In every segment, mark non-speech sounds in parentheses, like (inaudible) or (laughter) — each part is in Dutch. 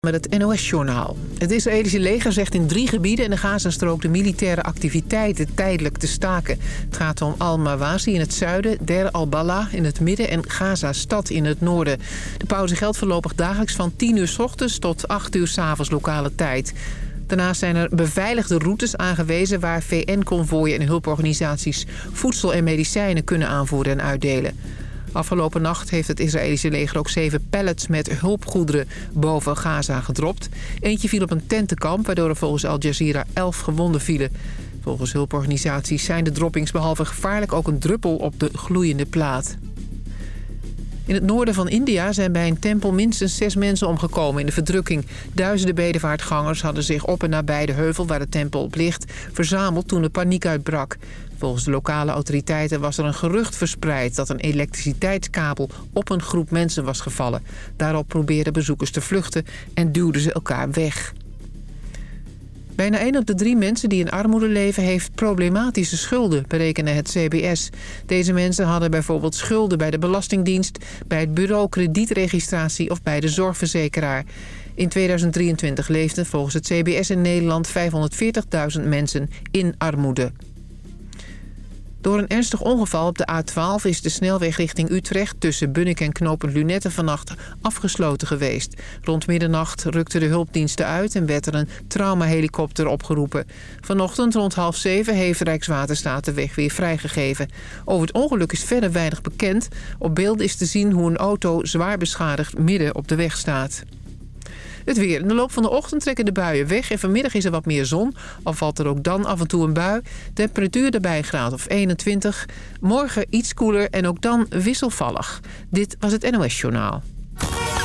met het NOS-journaal. Het Israëlische leger zegt in drie gebieden in de Gazastrook... de militaire activiteiten tijdelijk te staken. Het gaat om Al-Mawasi in het zuiden, Der al-Bala in het midden... en Gaza-stad in het noorden. De pauze geldt voorlopig dagelijks van 10 uur s ochtends... tot 8 uur s avonds lokale tijd. Daarnaast zijn er beveiligde routes aangewezen... waar VN-convooien en hulporganisaties voedsel en medicijnen kunnen aanvoeren en uitdelen. Afgelopen nacht heeft het Israëlische leger ook zeven pallets met hulpgoederen boven Gaza gedropt. Eentje viel op een tentenkamp, waardoor er volgens Al Jazeera elf gewonden vielen. Volgens hulporganisaties zijn de droppings behalve gevaarlijk ook een druppel op de gloeiende plaat. In het noorden van India zijn bij een tempel minstens zes mensen omgekomen in de verdrukking. Duizenden bedevaartgangers hadden zich op en nabij de heuvel waar de tempel op ligt... verzameld toen de paniek uitbrak. Volgens de lokale autoriteiten was er een gerucht verspreid... dat een elektriciteitskabel op een groep mensen was gevallen. Daarop probeerden bezoekers te vluchten en duwden ze elkaar weg. Bijna 1 op de drie mensen die in armoede leven heeft problematische schulden, berekenen het CBS. Deze mensen hadden bijvoorbeeld schulden bij de Belastingdienst, bij het bureau kredietregistratie of bij de zorgverzekeraar. In 2023 leefden volgens het CBS in Nederland 540.000 mensen in armoede. Door een ernstig ongeval op de A12 is de snelweg richting Utrecht... tussen Bunnik en Knopend Lunette vannacht afgesloten geweest. Rond middernacht rukten de hulpdiensten uit... en werd er een traumahelikopter opgeroepen. Vanochtend rond half zeven heeft Rijkswaterstaat de weg weer vrijgegeven. Over het ongeluk is verder weinig bekend. Op beeld is te zien hoe een auto zwaar beschadigd midden op de weg staat. Het weer. In de loop van de ochtend trekken de buien weg. En vanmiddag is er wat meer zon. Al valt er ook dan af en toe een bui. Temperatuur erbij graad of 21. Morgen iets koeler en ook dan wisselvallig. Dit was het NOS Journaal.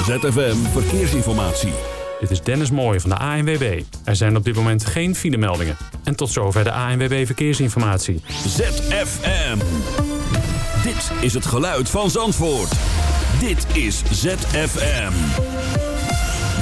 ZFM Verkeersinformatie. Dit is Dennis Mooij van de ANWB. Er zijn op dit moment geen filemeldingen. En tot zover de ANWB Verkeersinformatie. ZFM. Dit is het geluid van Zandvoort. Dit is ZFM.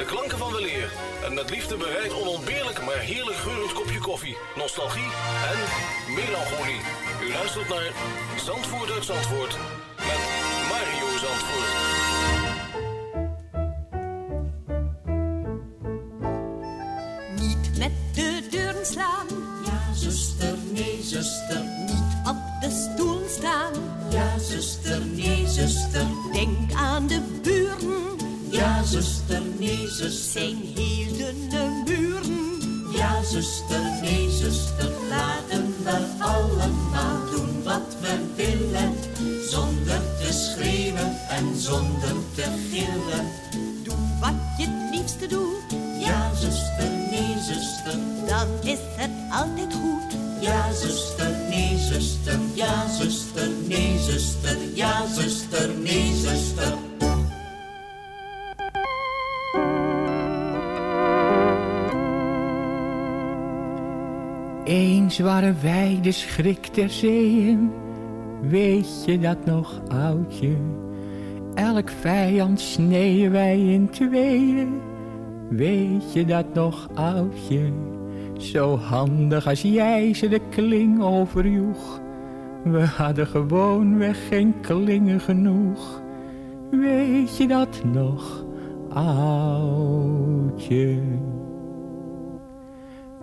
De klanken van weleer en met liefde bereid onontbeerlijk maar heerlijk geurend kopje koffie, nostalgie en melancholie. U luistert naar Zandvoort uit Zandvoort met Mario Zandvoort. Niet met de deuren slaan. Ja, zuster, nee, zuster. Niet op de stoel staan. Ja, zuster, nee, zuster. Denk aan de buren. Ja, zuster, nee, zuster. Zijn dunne muren. Ja, zuster, nee, zuster. Laten we allemaal doen wat we willen. Zonder de schrik der zeeën, weet je dat nog, oudje? Elk vijand sneeën wij in tweeën, weet je dat nog, oudje? Zo handig als jij ze de kling overjoeg, we hadden gewoonweg geen klingen genoeg. Weet je dat nog, oudje?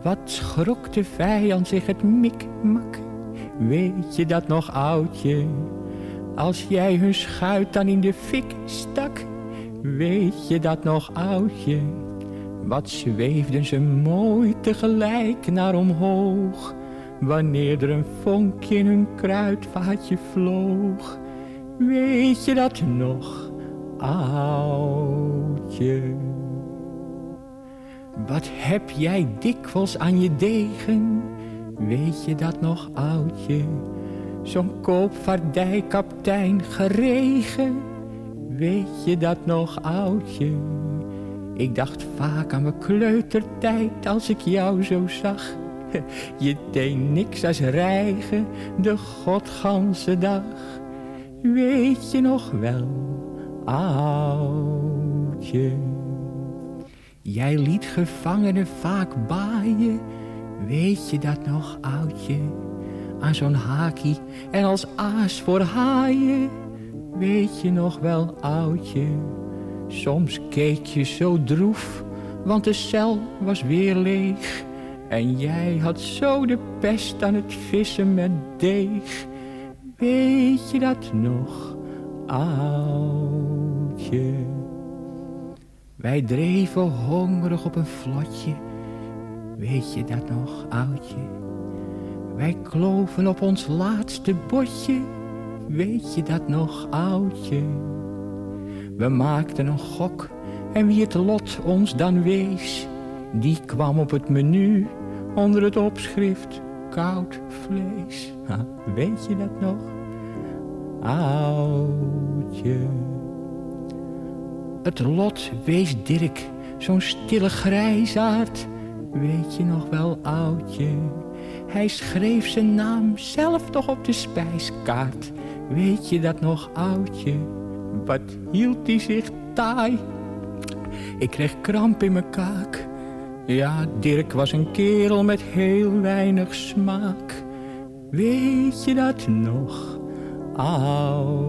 Wat schrok de vijand zich het mikmak? Weet je dat nog, oudje? Als jij hun schuit dan in de fik stak, weet je dat nog, oudje? Wat zweefden ze mooi tegelijk naar omhoog, wanneer er een vonkje in hun kruidvaatje vloog. Weet je dat nog, oudje? Wat heb jij dikwijls aan je degen? Weet je dat nog, oudje? Zo'n koopvaardijkaptein geregen. Weet je dat nog, oudje? Ik dacht vaak aan mijn kleutertijd als ik jou zo zag. (laughs) Je deed niks als rijgen de godganse dag. Weet je nog wel, oudje? Jij liet gevangenen vaak baaien. Weet je dat nog, oudje? Aan zo'n hakie en als aas voor haaien. Weet je nog wel, oudje? Soms keek je zo droef, want de cel was weer leeg. En jij had zo de pest aan het vissen met deeg. Weet je dat nog, oudje? Wij dreven hongerig op een vlotje. Weet je dat nog, oudje? Wij kloven op ons laatste botje. Weet je dat nog, oudje? We maakten een gok en wie het lot ons dan wees, die kwam op het menu onder het opschrift koud vlees. Weet je dat nog? Oudje. Het lot wees Dirk, zo'n stille grijzaard. Weet je nog wel, oudje? Hij schreef zijn naam zelf toch op de spijskaart. Weet je dat nog, oudje? Wat hield hij zich taai? Ik kreeg kramp in mijn kaak. Ja, Dirk was een kerel met heel weinig smaak. Weet je dat nog, oudje?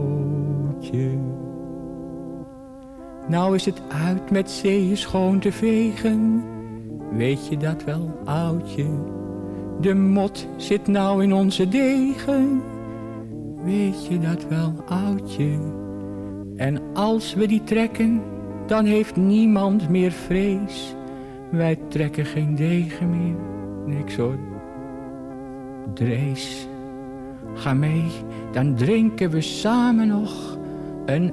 Nou is het uit met zeeën schoon te vegen. Weet je dat wel, oudje? De mot zit nou in onze degen. Weet je dat wel, oudje? En als we die trekken, dan heeft niemand meer vrees. Wij trekken geen degen meer, niks hoor. Drees, ga mee, dan drinken we samen nog een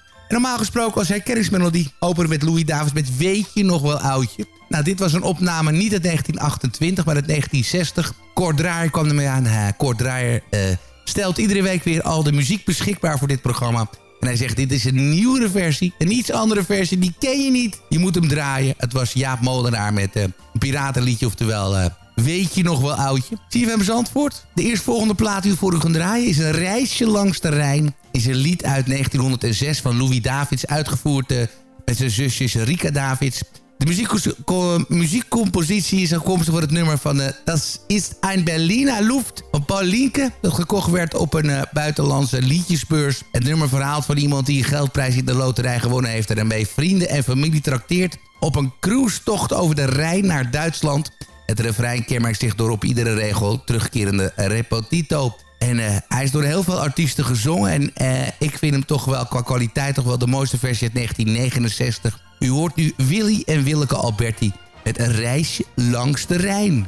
Normaal gesproken als herkenningsmelodie openen met Louis Davids met Weet je nog wel oudje? Nou, dit was een opname niet uit 1928, maar uit 1960. Kort Draaier kwam ermee aan. Kort Draaier uh, stelt iedere week weer al de muziek beschikbaar voor dit programma. En hij zegt, dit is een nieuwere versie. Een iets andere versie, die ken je niet. Je moet hem draaien. Het was Jaap Molenaar met uh, een piratenliedje, oftewel... Weet je nog wel, oudje? CFM Zandvoort. De eerstvolgende plaat die we voor u gaan draaien is een reisje langs de Rijn. Is een lied uit 1906 van Louis Davids, uitgevoerd uh, met zijn zusjes Rika Davids. De muziekcompositie is afkomstig voor het nummer van uh, Das ist ein Berliner Luft van Paul Linke. Dat gekocht werd op een uh, buitenlandse liedjesbeurs. Het nummer verhaalt van iemand die een geldprijs in de loterij gewonnen heeft... en daarmee vrienden en familie trakteert op een cruisetocht over de Rijn naar Duitsland. Het refrein kenmerkt zich door op iedere regel terugkerende repetito. En uh, hij is door heel veel artiesten gezongen. En uh, ik vind hem toch wel qua kwaliteit toch wel de mooiste versie uit 1969. U hoort nu Willy en Willeke Alberti met een reisje langs de Rijn.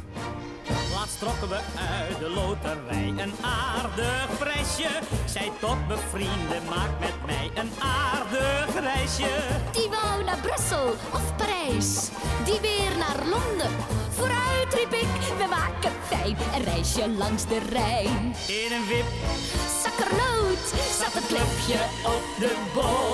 Laatst trokken we uit de loterij een aardig prijsje. Zij tot bevrienden, maakt met mij een aardig reisje. Die wou naar Brussel of Parijs, die weer naar Londen. Vooruit riep ik, we maken fijn een reisje langs de Rijn. In een wip, zakkernoot, zat het klepje op de boot.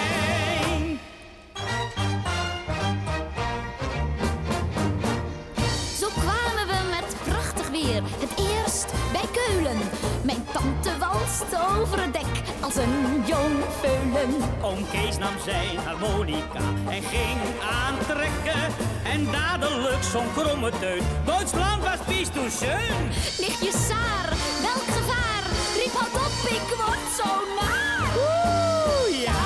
Het eerst bij Keulen. Mijn tante walst over het dek als een jong veulen. Oom Kees nam zijn harmonica en ging aantrekken. En dadelijk zo'n kromme teut. Duitsland was pies toen schön. Lichtje Saar, welk gevaar? Riep hard op, ik word zo naar. Oeh, ja,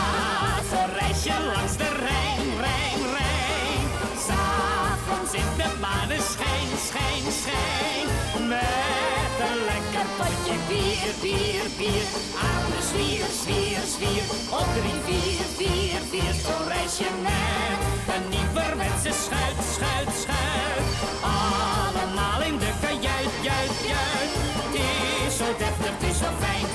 zo'n reisje langs de Rijn, Rijn, Rijn. S'avonds in de maneschijn, schijn, schijn. Met een lekker potje bier, bier, bier. Aan de zwier, zwier, zwier. Op drie, vier, vier, vier. Zo'n reisje met een nieuwerwetse schuit, schuit, schuit. Allemaal in de kajuit, juit, juit. Het is zo deftig, het is zo fijn.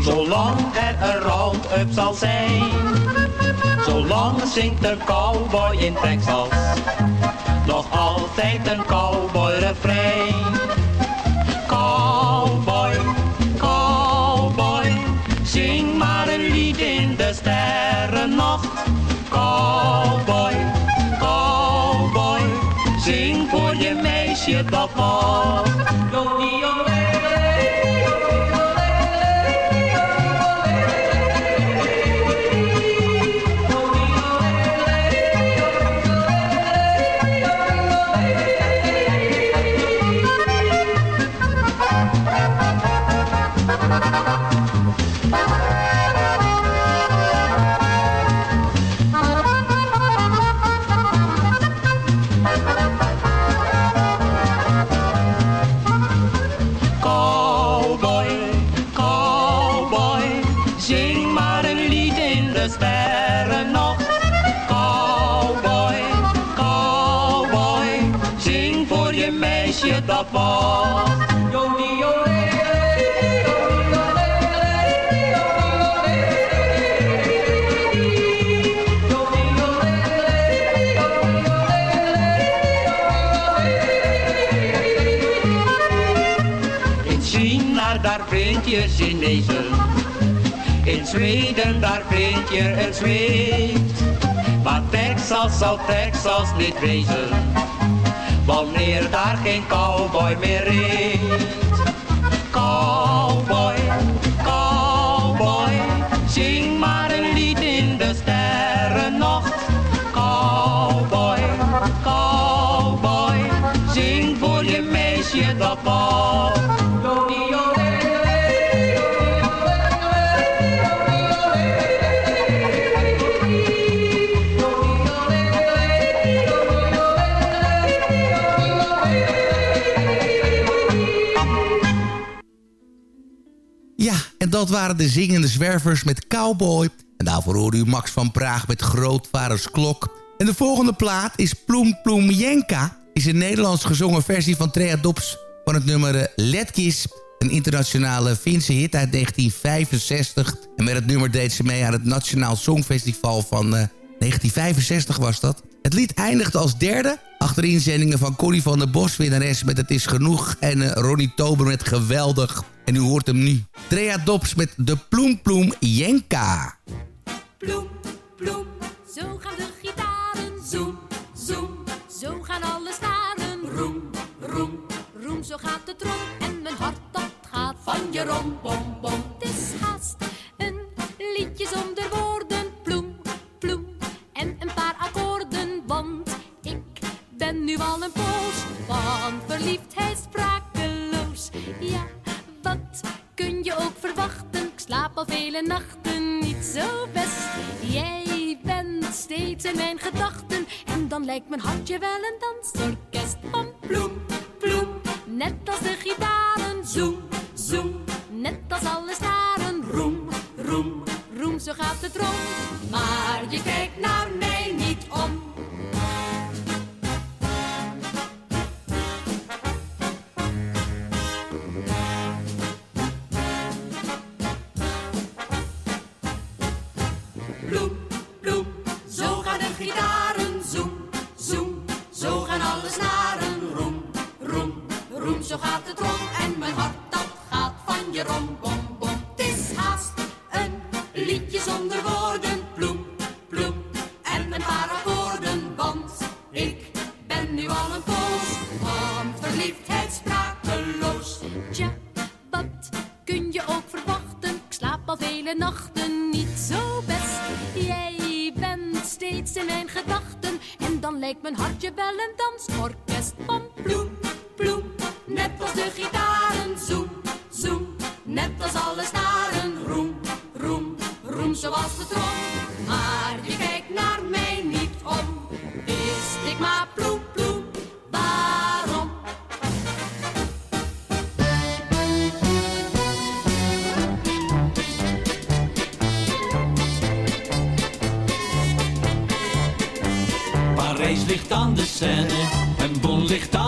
Zolang er een round-up zal zijn, zolang zingt de cowboy in Texas nog altijd een cowboy refrein. Cowboy, cowboy, zing maar een lied in de sterrennacht. Cowboy, cowboy, zing voor je meisje dat. meisje dat was. In China, daar vind je Chinezen. In Zweden, daar vind je een zweet, Maar Texas zal Texas niet wezen Wanneer daar geen cowboy meer reed. Dat waren de zingende zwervers met Cowboy. En daarvoor hoorde u Max van Praag met Grootvaders Klok. En de volgende plaat is Ploem Ploem Jenka. Is een Nederlands gezongen versie van Trea Dops van het nummer eh, Letkis. Een internationale Finse hit uit 1965. En met het nummer deed ze mee aan het Nationaal Songfestival van eh, 1965 was dat. Het lied eindigt als derde. Achter inzendingen van Corrie van der Bos, winnares met Het is Genoeg. En eh, Ronnie Tober met Geweldig. En u hoort hem nu. Trea Dops met de Ploem Ploem Jenka. Ploem, ploem, zo gaan de gitaren. Zoem, zoem, zo gaan alle snaren. Roem, roem, roem, zo gaat de trom. En mijn hart dat gaat van je rom, bom, bom.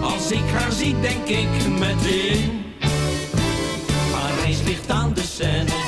Als ik haar zie, denk ik meteen. Parijs ligt aan de Bon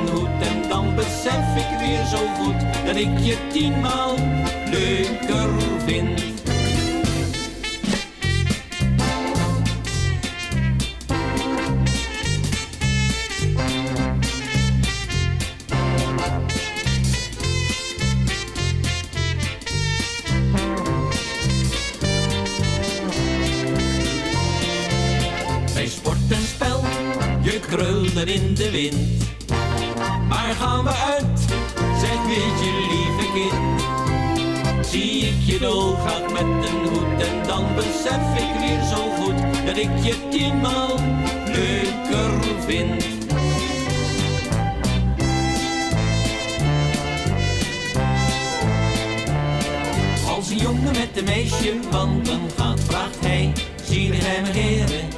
weer zo goed dat ik je tienmaal leuker vind. Bij sport en spel, je krulde in de wind. Maar gaan we uit, Je dolgraag met een hoed en dan besef ik weer zo goed dat ik je tienmaal leuker vind. Als een jongen met een meisje wandelen gaat, vraagt hij, zie je hem heren?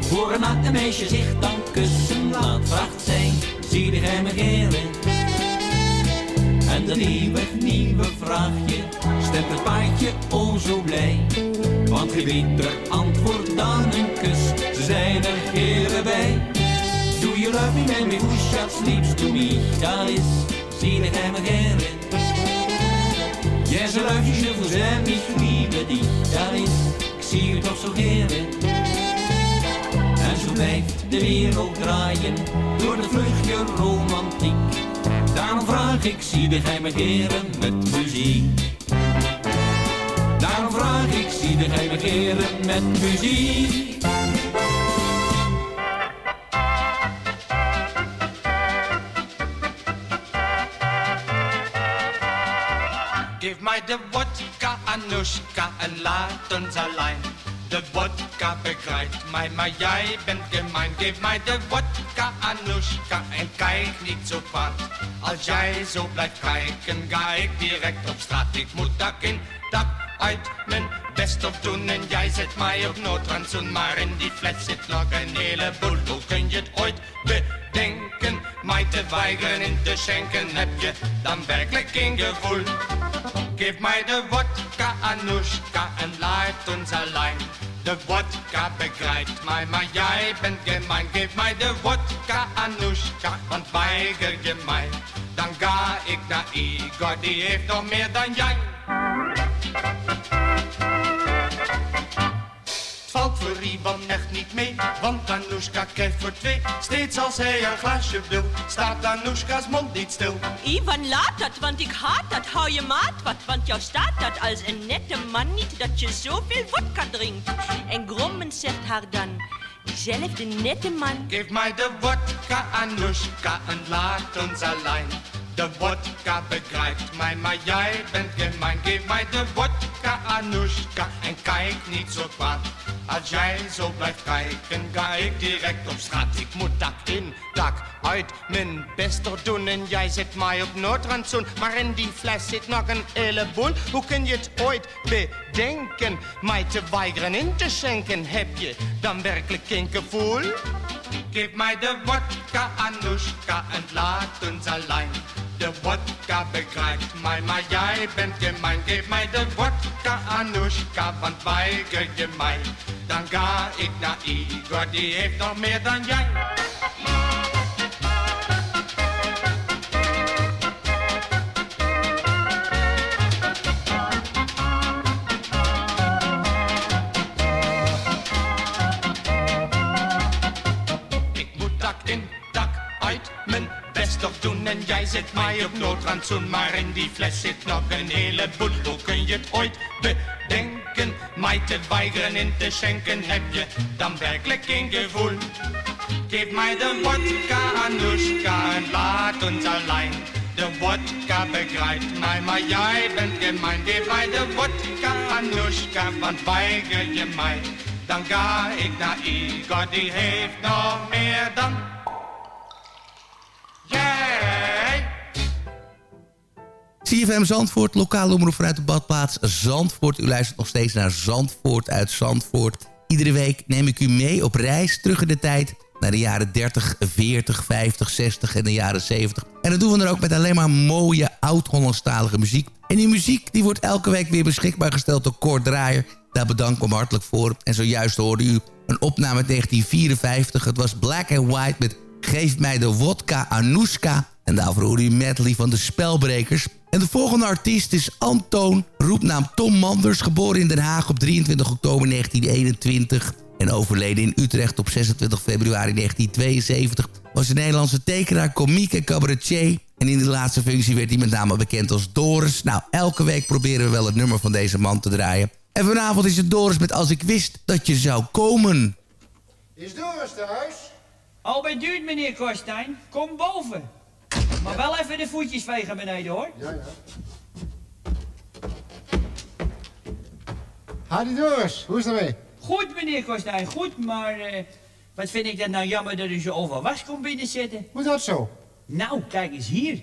Voor een natte meisje zich dan kussen laat, vraagt zij, zie je hem heren? En de nieuwe, nieuwe vraagje stemt het paardje o zo blij. Want geen beter antwoord dan een kus, ze zijn er heren bij. Do you love me, me who shot sleeps to me? Dat is, zie je hem heren? Yes, I love you, je vous aime, ich liebe dich. Dat is, ik zie u toch zo heren. En zo blijft de wereld draaien door de vluchtje romantiek. Daarom vraag ik, zie de geheime heren met muziek. Daarom vraag ik, zie de geheime heren met muziek. Geef mij de vodka, Anushka, en laat ons alleen. De vodka begrijpt mij, maar jij bent gemein. Geef mij de vodka, Anushka, en kijk niet zo kwaad. Als jij zo blijft kijken, ga ik direct op straat. Ik moet dak in, dak uit, mijn best op doen. En jij zet mij op noodrandzoen, maar in die fles zit nog een heleboel. Hoe kun je het ooit bedenken? Mij te weigeren in te schenken, heb je dan werkelijk geen gevoel? Geef mij de vodka, Anushka, en laat ons alleen. De vodka begrijpt mij, maar jij bent gemein. Geef mij de vodka, Anushka, want weiger je mij. Dan ga ik naar Igor, die heeft nog meer dan jij. Ivan echt niet mee, want Anushka krijgt voor twee. Steeds als hij een glaasje wil, staat Anushka's mond niet stil. Ivan, laat dat, want ik haat dat. Hou je maat wat, want jou staat dat als een nette man niet dat je zoveel vodka drinkt. En grommend zegt haar dan, diezelfde nette man. Geef mij de vodka, Anushka, en laat ons alleen. De vodka begrijpt mij, maar jij bent gemein. Geef mij de vodka, Anushka, en kijk niet zo kwaad. Als jij zo blijft kijken, ga ik direct op straat. Ik moet dak in, dak uit, mijn best er doen. En jij zet mij op noodrandzoen, maar in die fles zit nog een heleboel. Hoe kun je het ooit bedenken, mij te weigeren in te schenken? Heb je dan werkelijk geen gevoel? Geef mij de vodka, Anushka, en laat ons alleen. De vodka begrijpt mij, maar jij bent gemein. Geef mij de vodka, Anushka, want weiger je mij. Dan ga ik naar Igor, die heeft nog meer dan jij. Zet mij op noodrandzoen. Maar in die fles zit nog een heleboel. Hoe kun je het bedenken, mij te weigeren in te schenken? Heb je dan werkelijk geen gevoel? Geef mij de vodka, Anushka, en laat ons alleen. De vodka begrijpt mij, maar jij bent gemein. Geef mij de vodka, Anushka, want weiger je mij. Dan ga ik Igor, die heeft nog meer dan CFM Zandvoort, lokale omroep vanuit de badplaats Zandvoort. U luistert nog steeds naar Zandvoort uit Zandvoort. Iedere week neem ik u mee op reis terug in de tijd naar de jaren 30, 40, 50, 60 en de jaren 70. En dat doen we dan ook met alleen maar mooie oud-Hollandstalige muziek. En die muziek die wordt elke week weer beschikbaar gesteld door Kort Draaier. Daar bedank ik hem hartelijk voor. En zojuist hoorde u een opname uit 1954. Het was Black and White met Geef mij de wodka Anouska. En daarvoor hoorde u medley van de Spelbrekers. En de volgende artiest is Antoon, roepnaam Tom Manders... geboren in Den Haag op 23 oktober 1921... en overleden in Utrecht op 26 februari 1972... was een Nederlandse tekenaar, komiek en cabaretier... En in de laatste functie werd hij met name bekend als Doris. Nou, elke week proberen we wel het nummer van deze man te draaien. En vanavond is het Doris met Als ik wist dat je zou komen. Is Doris thuis? Al bij duurt, meneer Korstijn. Kom boven. Maar wel even de voetjes vegen beneden, hoor. Ja, ja. Hadi Doris, hoe is het ermee? Goed, meneer Korstijn, goed, maar... eh, wat vind ik dat nou jammer dat u zo over was komt binnenzitten. Hoe dat zo? Nou, kijk eens hier.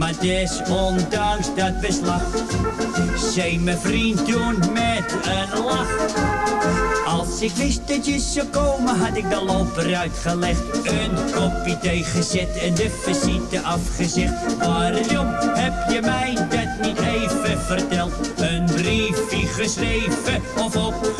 Maar desondanks dat beslag, zei mijn vriend toen met een lach. Als ik wist dat je zou komen, had ik de loper uitgelegd. Een kopje thee gezet en de visite afgezegd. Waarom heb je mij dat niet even verteld? Een briefje geschreven of opgebeld.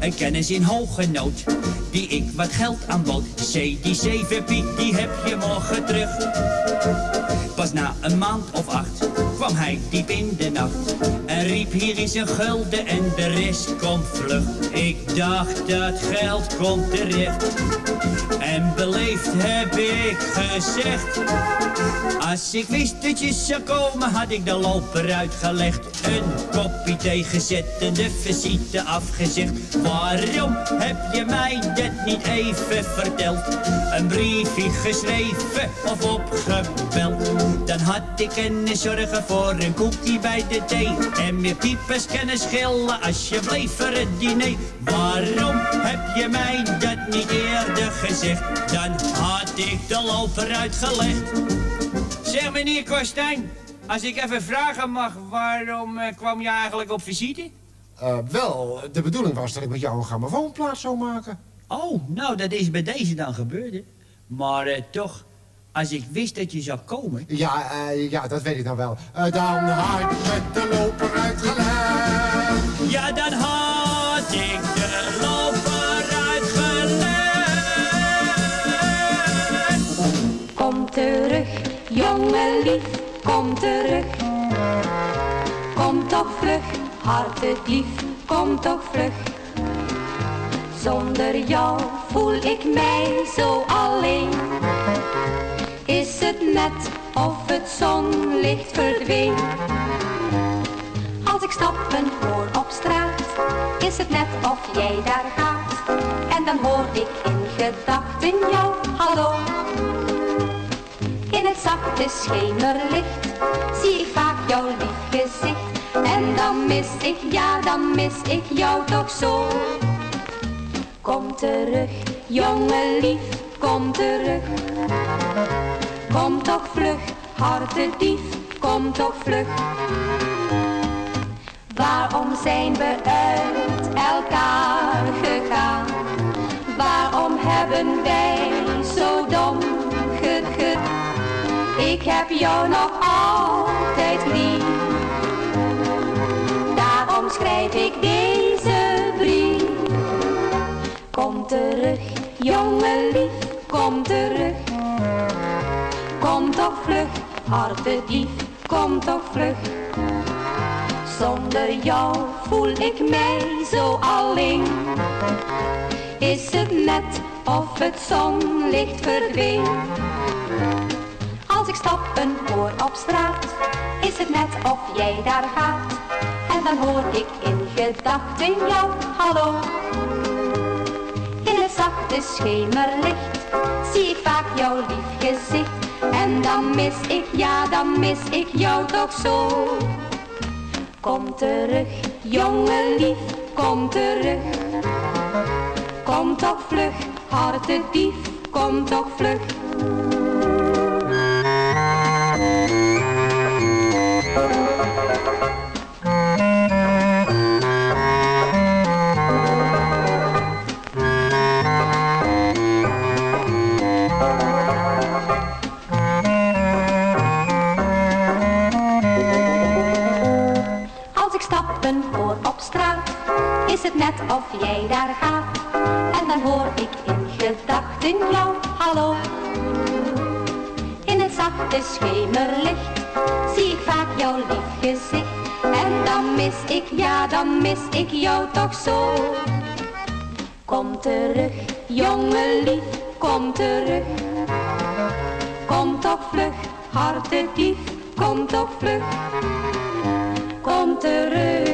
Een kennis in hoge nood, die ik wat geld aanbood. C, die zeven piek, die heb je morgen terug. Pas na een maand of acht kwam hij diep in de nacht. Riep hier is een gulden en de rest komt vlug. Ik dacht dat geld komt terecht. En beleefd heb ik gezegd. Als ik wist dat je zou komen, had ik de loper uitgelegd. Een kopje thee gezet en de visite afgezegd. Waarom heb je mij dat niet even verteld? Een briefje geschreven of opgebeld. Dan had ik kunnen zorgen voor een koekie bij de thee. Meer piepers kunnen schillen als je bleef voor het diner. Waarom heb je mij dat niet eerder gezegd? Dan had ik de loper uitgelegd. Zeg meneer Korstijn, als ik even vragen mag, waarom eh, kwam je eigenlijk op visite? Eh, wel, de bedoeling was dat ik met jou een grammofoonplaat zou maken. Oh, nou dat is bij deze dan gebeurd, hè? Maar eh, toch, als ik wist dat je zou komen... Ja, eh, ja, dat weet ik dan wel. Eh, dan had ik met de loper uitgelegd. Ja, dan had ik de loper uitgelegd. Kom terug, jongen lief, kom terug. Kom toch vlug, hartedief, kom toch vlug. Zonder jou voel ik mij zo alleen. Het net of het zonlicht verdween? Als ik stappen hoor op straat, is het net of jij daar gaat. En dan hoor ik in gedachten jou, hallo. In het zachte schemerlicht zie ik vaak jouw lief gezicht. En dan mis ik, ja dan mis ik jou toch zo. Kom terug, jongen lief, kom terug. Kom toch vlug, hartedief, kom toch vlug. Waarom zijn we uit elkaar gegaan? Waarom hebben wij zo dom gegut? Ik heb jou nog altijd lief. Daarom schrijf ik deze brief. Kom terug, jongen lief, kom terug. Toch vlug, hartedief, kom toch vlug. Zonder jou voel ik mij zo alleen. Is het net of het zonlicht verdween? Als ik stappen hoor op straat, is het net of jij daar gaat. En dan hoor ik in gedachten jou, hallo. In het zachte schemerlicht zie ik vaak jouw lief gezicht. En dan mis ik, ja dan mis ik jou toch zo. Kom terug, jongen lief, kom terug. Kom toch vlug, hartedief, kom toch vlug. Op straat, is het net of jij daar gaat. En dan hoor ik in gedachten jou, hallo. In het zachte schemerlicht zie ik vaak jouw lief gezicht. En dan mis ik, ja dan mis ik jou toch zo. Kom terug, jongen lief, kom terug. Kom toch vlug, hartedief, kom toch vlug. Kom terug,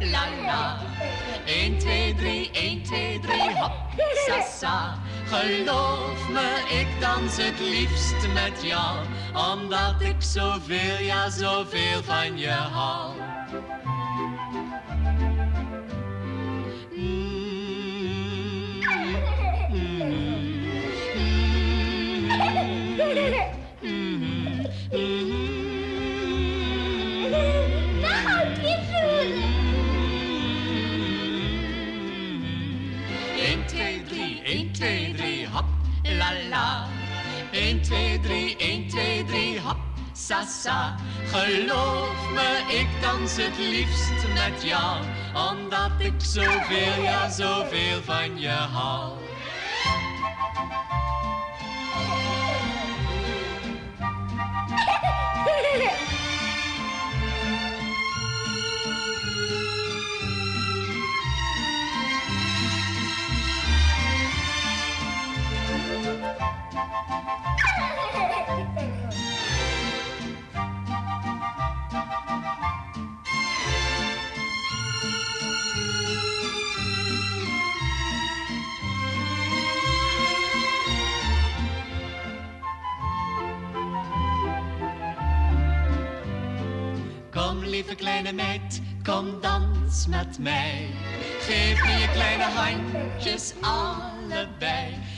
la la. 1, 2, 3, 1, 2, 3, hop, sa sa. Geloof me, ik dans het liefst met jou. Omdat ik zoveel, ja zoveel van je hou. 2, 3, 1, 2, 3, hop, sa sa. Geloof me, ik dans het liefst met jou. Omdat ik zoveel, ja zoveel van je hou. Kom lieve kleine meid, kom dans met mij. Geef me je kleine handjes allebei.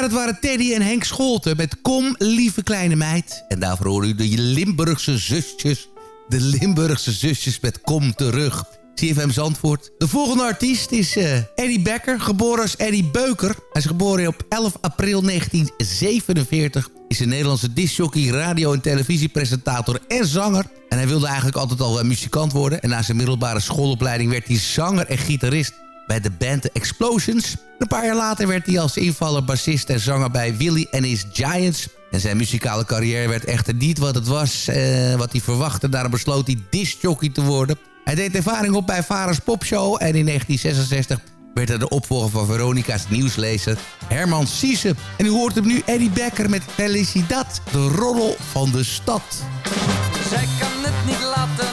Ja, dat waren Teddy en Henk Scholten met Kom, lieve kleine meid. En daarvoor horen u de Limburgse zusjes. De Limburgse zusjes met Kom terug. CFM Zandvoort. De volgende artiest is uh, Eddie Becker, geboren als Eddie Beuker. Hij is geboren op 11 april 1947. Is een Nederlandse discjockey, radio- en televisiepresentator en zanger. En hij wilde eigenlijk altijd al uh, muzikant worden. En na zijn middelbare schoolopleiding werd hij zanger en gitarist bij de band The Explosions. Een paar jaar later werd hij als invaller, bassist en zanger bij Willy and His Giants. En zijn muzikale carrière werd echter niet wat het was, eh, wat hij verwachtte. Daarom besloot hij discjockey te worden. Hij deed ervaring op bij Varens Popshow en in 1966 werd hij de opvolger van Veronica's nieuwslezer Herman Siese. En u hoort hem nu Eddie Becker met Felicidad, de roddel van de stad. Zij kan het niet laten,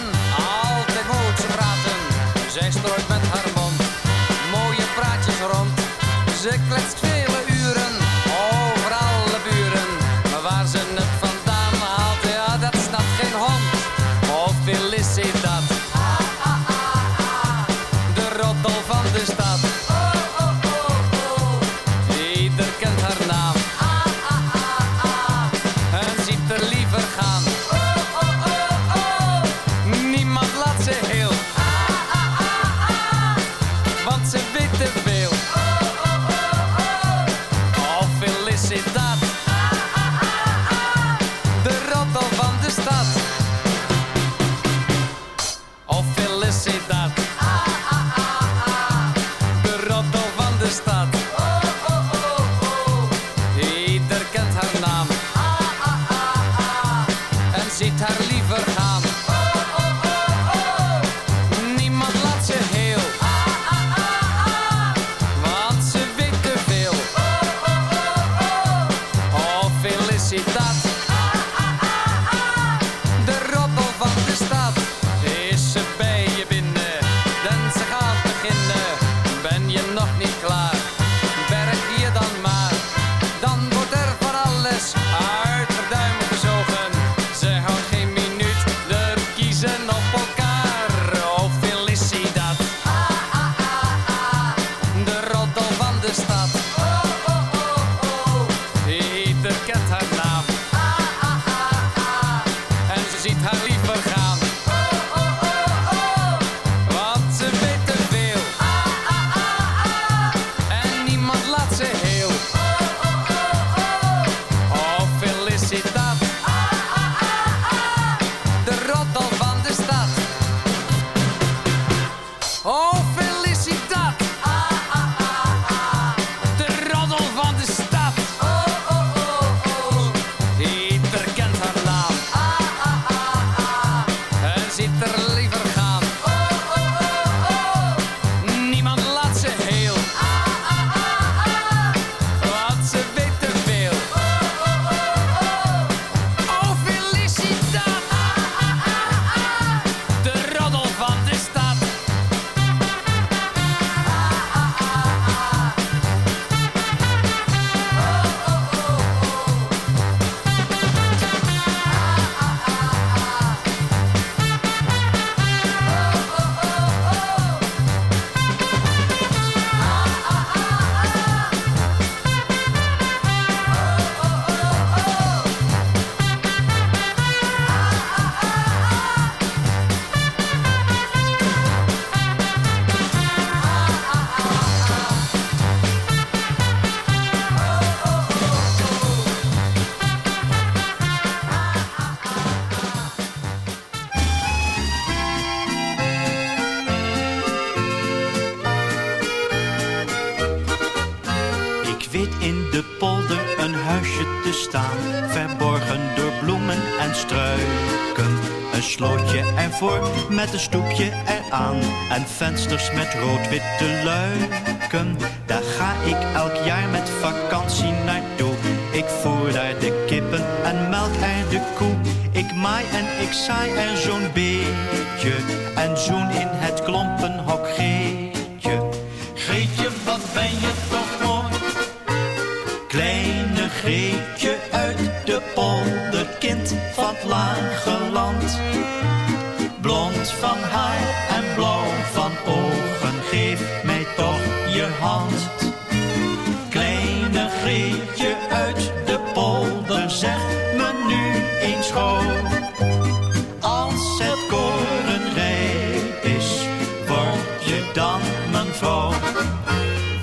Want eraan. En vensters met rood-witte luiken. Daar ga ik elk jaar met vakantie naartoe. Ik voer daar de kippen en melk er de koe. Ik maai en ik saai er zo'n beetje. En zoen in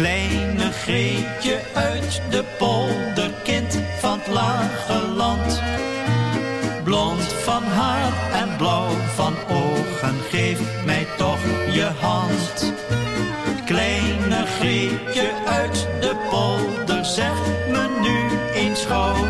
Kleine Greetje uit de polder, kind van het lage land. Blond van haar en blauw van ogen, geef mij toch je hand. Kleine Greetje uit de polder, zeg me nu eens gauw.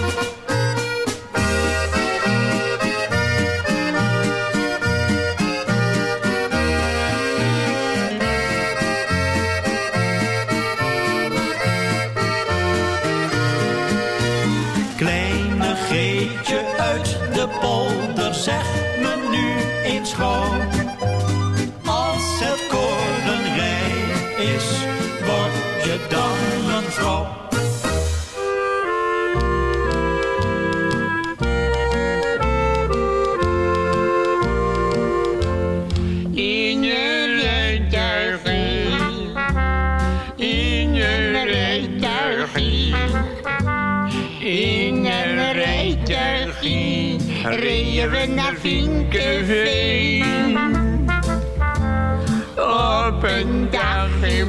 Is, word je dan mijn vrouw. In je in je een naar Vinkenveen.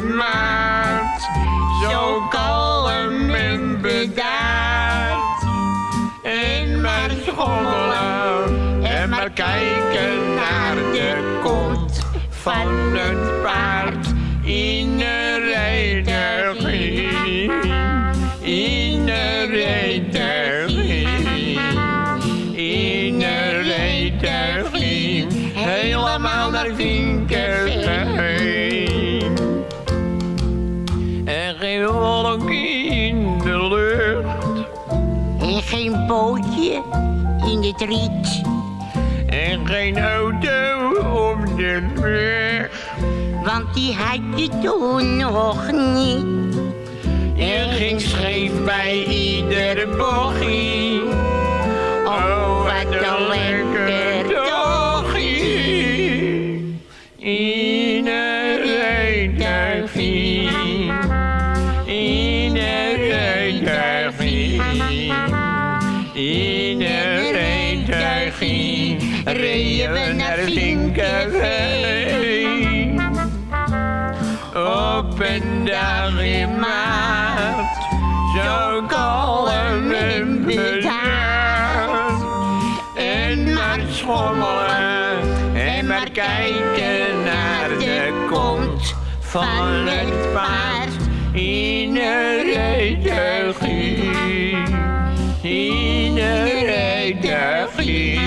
In maart, zo kalm en bedaard. En maar schommelen en maar kijken naar de kont van het paard bootje in het riet. En geen auto op de weg. Want die had je toen nog niet. Er ging scheef bij iedere bochtje. Oh, wat een lekker schommelen en maar kijken naar de kont van het paard in een rijtuigje. In een rijtuigje.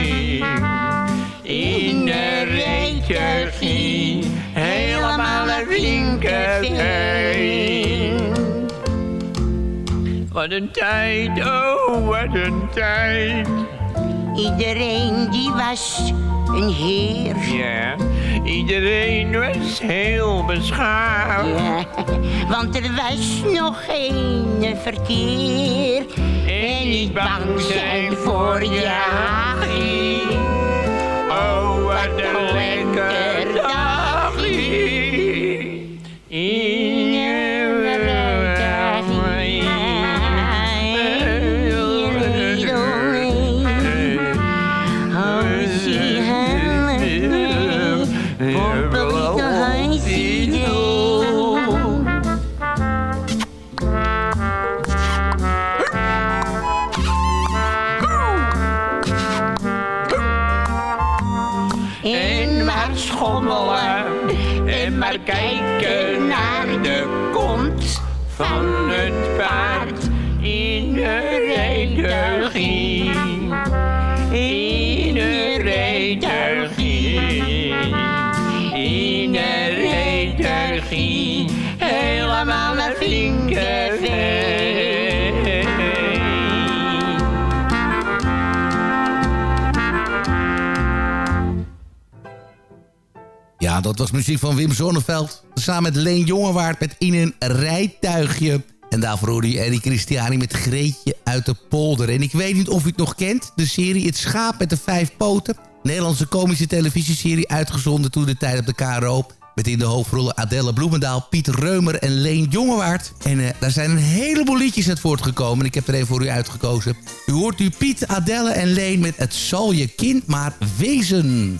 In een rijtuigje. Helemaal naar Vinkenveen. wat een tijd, oh, wat een tijd. Iedereen die was een heer. Ja, iedereen was heel beschaafd. Ja, (laughs) want er was nog geen verkeer. En niet bang zijn voor je hagie. Oh, wat een lekker dat was muziek van Wim Zonneveld. Samen met Leen Jongewaard met In een rijtuigje. En daarvoor hoorde je Eddie Christiani met Greetje uit de polder. En ik weet niet of u het nog kent. De serie Het Schaap met de Vijf Poten. Nederlandse komische televisieserie uitgezonden toen de tijd op de KRO. Met in de hoofdrollen Adelle Bloemendaal, Piet Reumer en Leen Jongewaard. En eh, daar zijn een heleboel liedjes uit voortgekomen. Ik heb er even voor u uitgekozen. U hoort u Piet, Adelle en Leen met Het zal je kind maar wezen.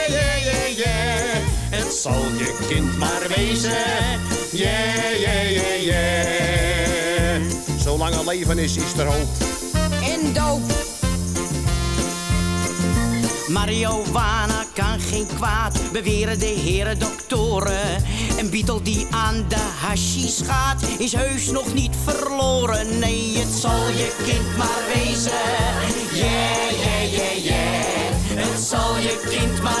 Het zal je kind maar wezen. Yeah, yeah, yeah, yeah. Zolang er leven is, is er hoop. En doop. Marihuana kan geen kwaad, beweren de heren doktoren. Een Beatle die aan de hashish gaat, is heus nog niet verloren. Nee, het zal je kind maar wezen. Yeah, yeah, yeah, yeah. Het zal je kind maar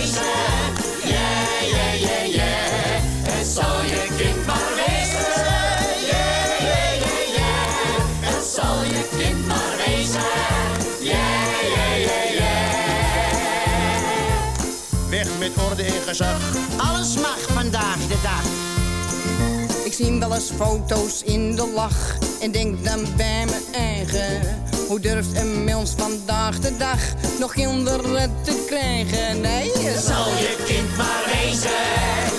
Zal je kind maar wezen. Yeah, yeah, yeah, yeah. Weg met orde en gezag. Alles mag vandaag de dag. Ik zie wel eens foto's in de lach en denk dan bij mijn eigen. Hoe durft een mens vandaag de dag nog kinderen te krijgen? Nee, Het zal je kind maar wezen.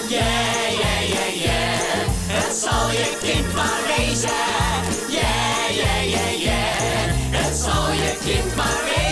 Yeah, yeah, yeah, yeah. Het zal je kind maar wezen. Yeah, yeah, yeah. Het zal je kind maar wezen.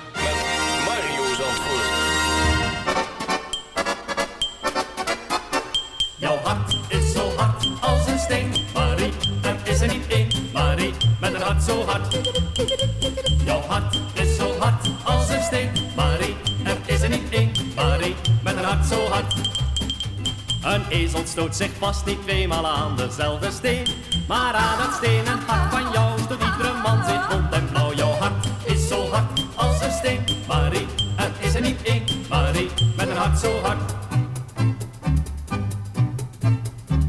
Jouw hart is zo hard als een steen, Marie. Er is er niet één, Marie, met een hart zo hard. Jouw hart is zo hard als een steen, Marie. Er is er niet één, Marie, met een hart zo hard. Een ezel stoot zich vast niet tweemaal aan dezelfde steen. Maar aan het stenen hart van jou stoot iedere man zich rond en blauw. Jouw hart is zo hard als een steen, Marie. Er is er niet één, Marie, met een hart zo hard.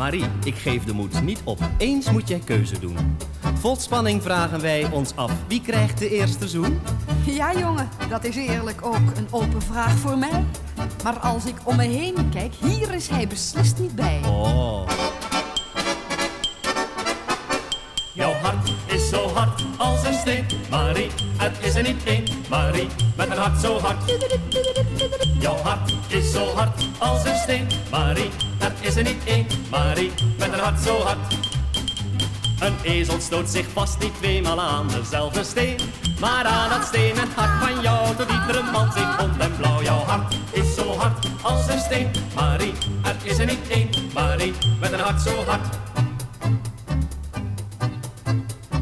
Marie, ik geef de moed niet op. Eens moet jij keuze doen. Vol spanning vragen wij ons af. Wie krijgt de eerste zoen? Ja, jongen, dat is eerlijk ook een open vraag voor mij. Maar als ik om me heen kijk, hier is hij beslist niet bij. Oh. Steen, Marie. Het is er niet één, Marie, met een hart zo hard. Jouw hart is zo hard als een steen, Marie. Het is er niet één, Marie, met een hart zo hard. Een ezel stoot zich vast niet tweemaal aan dezelfde steen. Maar aan het stenen hart van jou doet iedere man zich rond en blauw. Jouw hart is zo hard als een steen, Marie. Er is er niet één, Marie, met een hart zo hard.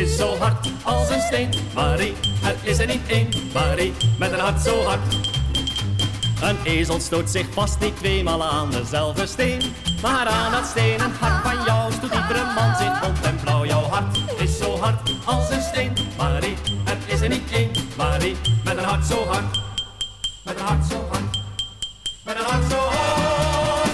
is zo hard als een steen, Marie. Er is er niet één, Marie, met een hart zo hard. Een ezel stoot zich vast niet tweemaal aan dezelfde steen. Maar aan het stenen hart van jou stoot iedere man zich rond en blauw. Jouw hart is zo hard als een steen, Marie. Er is er niet één, Marie, met een hart zo hard. Met een hart zo hard. Met een hart zo hard.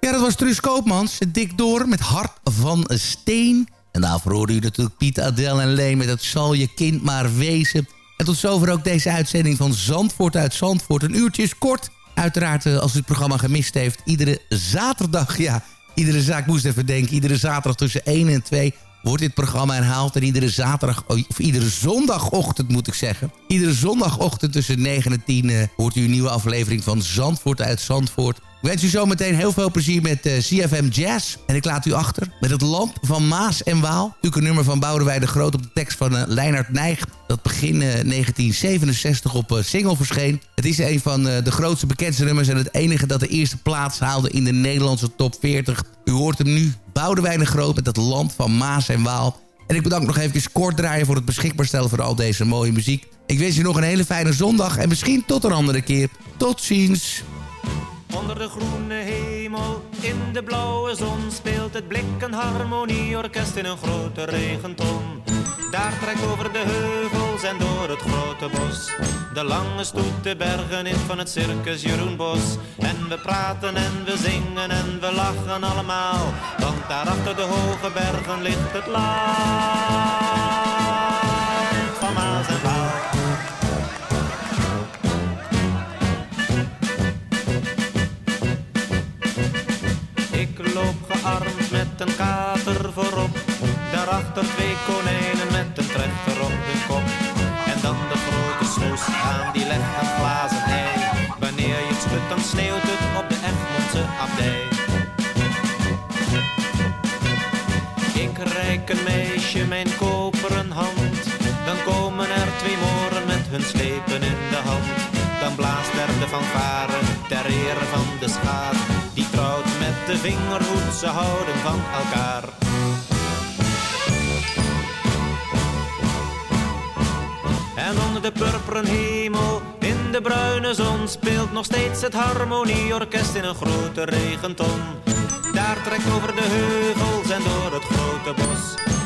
Ja, dat was Truus Koopmans. Dik door met Hart van Steen. En daarvoor hoorde u natuurlijk Piet, Adel en Leen met Het zal je kind maar wezen. En tot zover ook deze uitzending van Zandvoort uit Zandvoort. Een uurtje is kort. Uiteraard, eh, als u het programma gemist heeft, iedere zaterdag, ja, iedere zaak moest even denken. Iedere zaterdag tussen 1 en 2 wordt dit programma herhaald. En iedere zaterdag, of iedere zondagochtend moet ik zeggen. Iedere zondagochtend tussen 9 en 10 eh, hoort u een nieuwe aflevering van Zandvoort uit Zandvoort. Ik wens u zometeen heel veel plezier met eh, CFM Jazz. En ik laat u achter met het Lamp van Maas en Waal. Een nummer van Boudewijn de Groot op de tekst van uh, Leinhard Nijg. Dat begin eh, 1967 op eh, single verscheen. Het is een van eh, de grootste bekendste nummers... en het enige dat de eerste plaats haalde in de Nederlandse top 40. U hoort hem nu, Boudewijn de Groot met het Land van Maas en Waal. En ik bedank nog even kort draaien voor het beschikbaar stellen van al deze mooie muziek. Ik wens je nog een hele fijne zondag en misschien tot een andere keer. Tot ziens. Onder de groene hemel, in de blauwe zon speelt het blik een harmonieorkest in een grote regenton. Daar trekt over de heuvels en door het grote bos de lange stoet de bergen in van het circus Jeroen Bos. En we praten en we zingen en we lachen allemaal, want daar achter de hoge bergen ligt het land ter ere van de schaar. Die trouwt met de vingerhoed, ze houden van elkaar. En onder de purperen hemel, in de bruine zon, speelt nog steeds het harmonieorkest in een grote regenton. Daar trekt over de heuvels en door het grote bos.